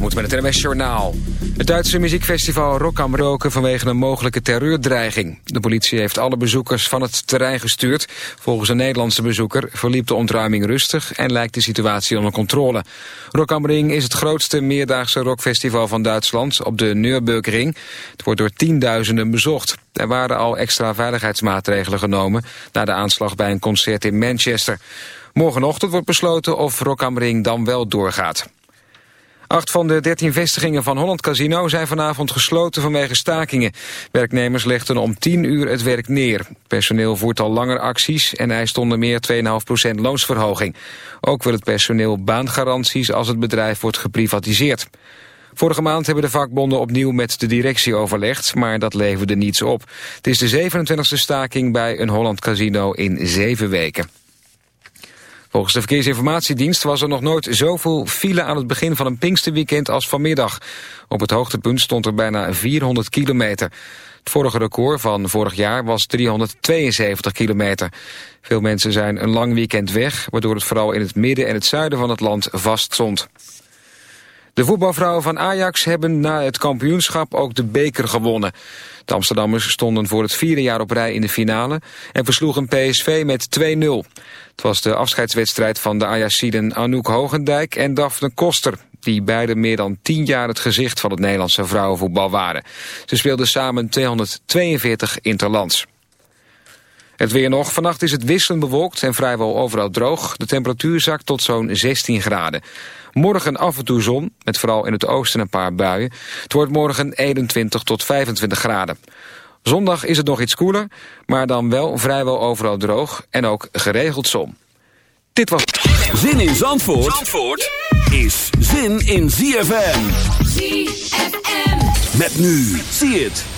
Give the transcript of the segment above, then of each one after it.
moet met het NMS Journaal. Het Duitse muziekfestival Rock am Roken vanwege een mogelijke terreurdreiging. De politie heeft alle bezoekers van het terrein gestuurd. Volgens een Nederlandse bezoeker verliep de ontruiming rustig... en lijkt de situatie onder controle. Rock am Ring is het grootste meerdaagse rockfestival van Duitsland... op de Nürburgring. Het wordt door tienduizenden bezocht. Er waren al extra veiligheidsmaatregelen genomen... na de aanslag bij een concert in Manchester. Morgenochtend wordt besloten of Rock am Ring dan wel doorgaat. Acht van de dertien vestigingen van Holland Casino zijn vanavond gesloten vanwege stakingen. Werknemers legden om 10 uur het werk neer. Personeel voert al langer acties en eist onder meer 2,5% loonsverhoging. Ook wil het personeel baangaranties als het bedrijf wordt geprivatiseerd. Vorige maand hebben de vakbonden opnieuw met de directie overlegd, maar dat leverde niets op. Het is de 27e staking bij een Holland Casino in zeven weken. Volgens de Verkeersinformatiedienst was er nog nooit zoveel file aan het begin van een Pinksterweekend als vanmiddag. Op het hoogtepunt stond er bijna 400 kilometer. Het vorige record van vorig jaar was 372 kilometer. Veel mensen zijn een lang weekend weg, waardoor het vooral in het midden en het zuiden van het land vast stond. De voetbalvrouwen van Ajax hebben na het kampioenschap ook de beker gewonnen. De Amsterdammers stonden voor het vierde jaar op rij in de finale en versloegen PSV met 2-0. Het was de afscheidswedstrijd van de Ajaxiden Anouk Hogendijk en Daphne Koster, die beide meer dan tien jaar het gezicht van het Nederlandse vrouwenvoetbal waren. Ze speelden samen 242 interlands. Het weer nog. Vannacht is het wisselend bewolkt en vrijwel overal droog. De temperatuur zakt tot zo'n 16 graden. Morgen af en toe zon, met vooral in het oosten een paar buien. Het wordt morgen 21 tot 25 graden. Zondag is het nog iets koeler, maar dan wel vrijwel overal droog en ook geregeld zon. Dit was... Zin in Zandvoort, Zandvoort is zin in ZFM. ZFM. Met nu, zie het.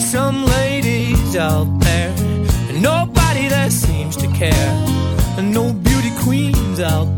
Some ladies out there, and nobody that seems to care, and no beauty queens out there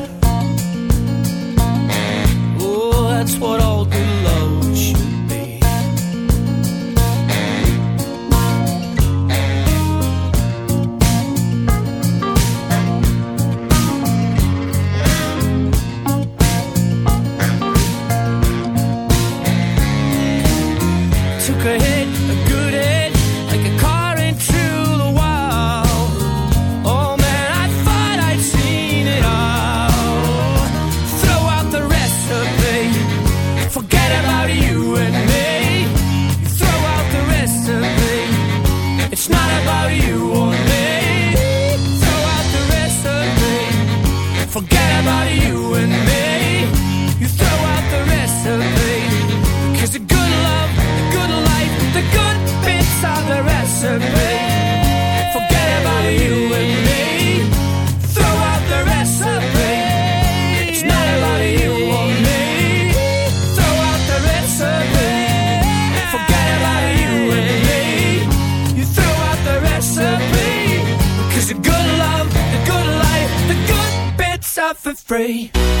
Walking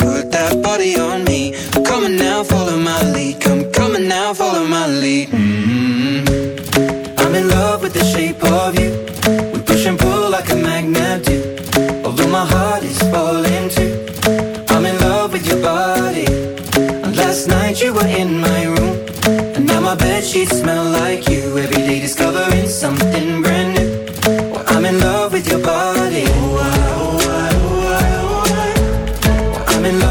bed sheets smell like you. Every day discovering something brand new. Well, I'm in love with your body. Oh, I, oh, I, oh, I, oh, I. Well, I'm in love.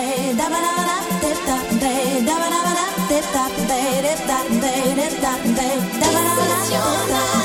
that, babe. Da, da, da, da, da, da.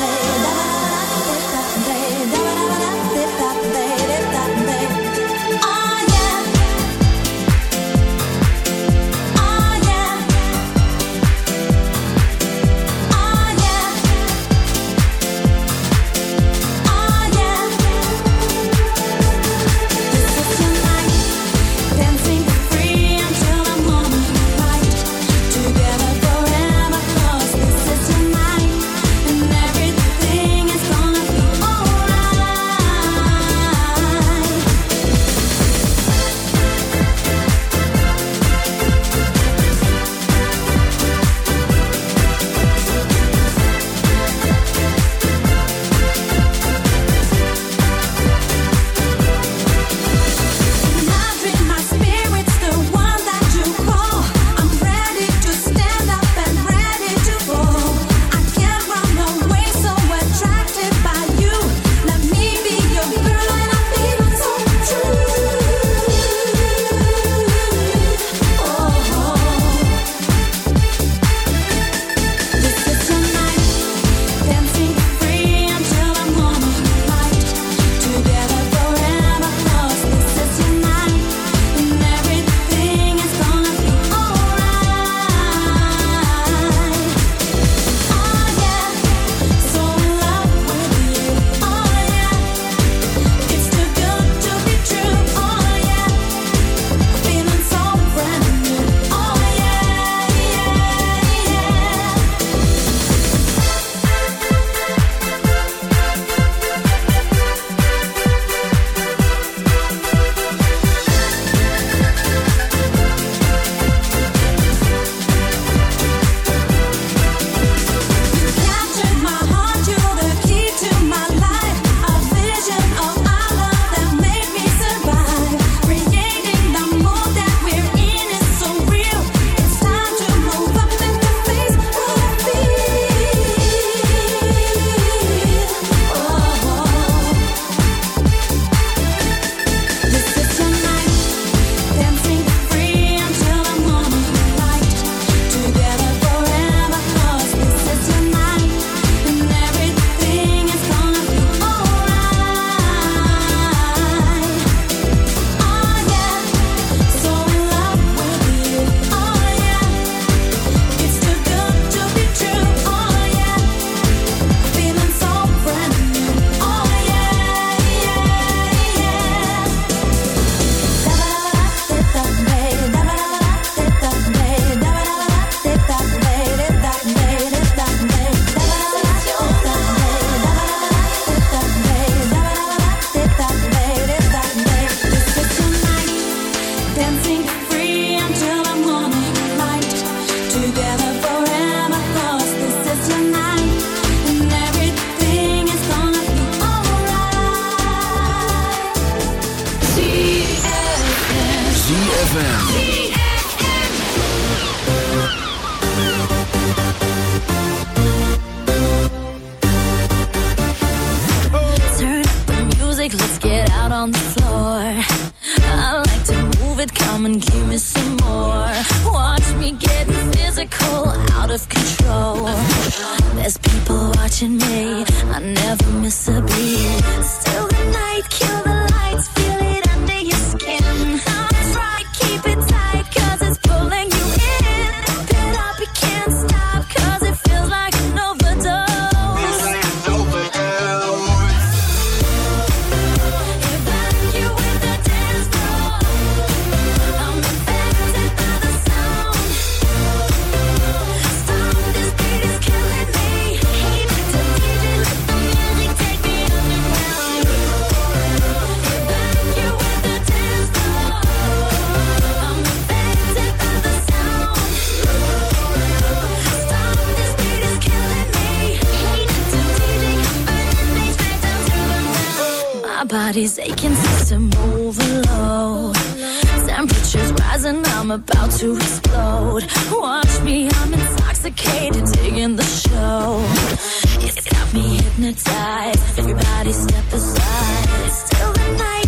hypnotized. Everybody step aside. It's still the night.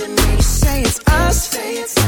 reason they say it's us. Say it's us.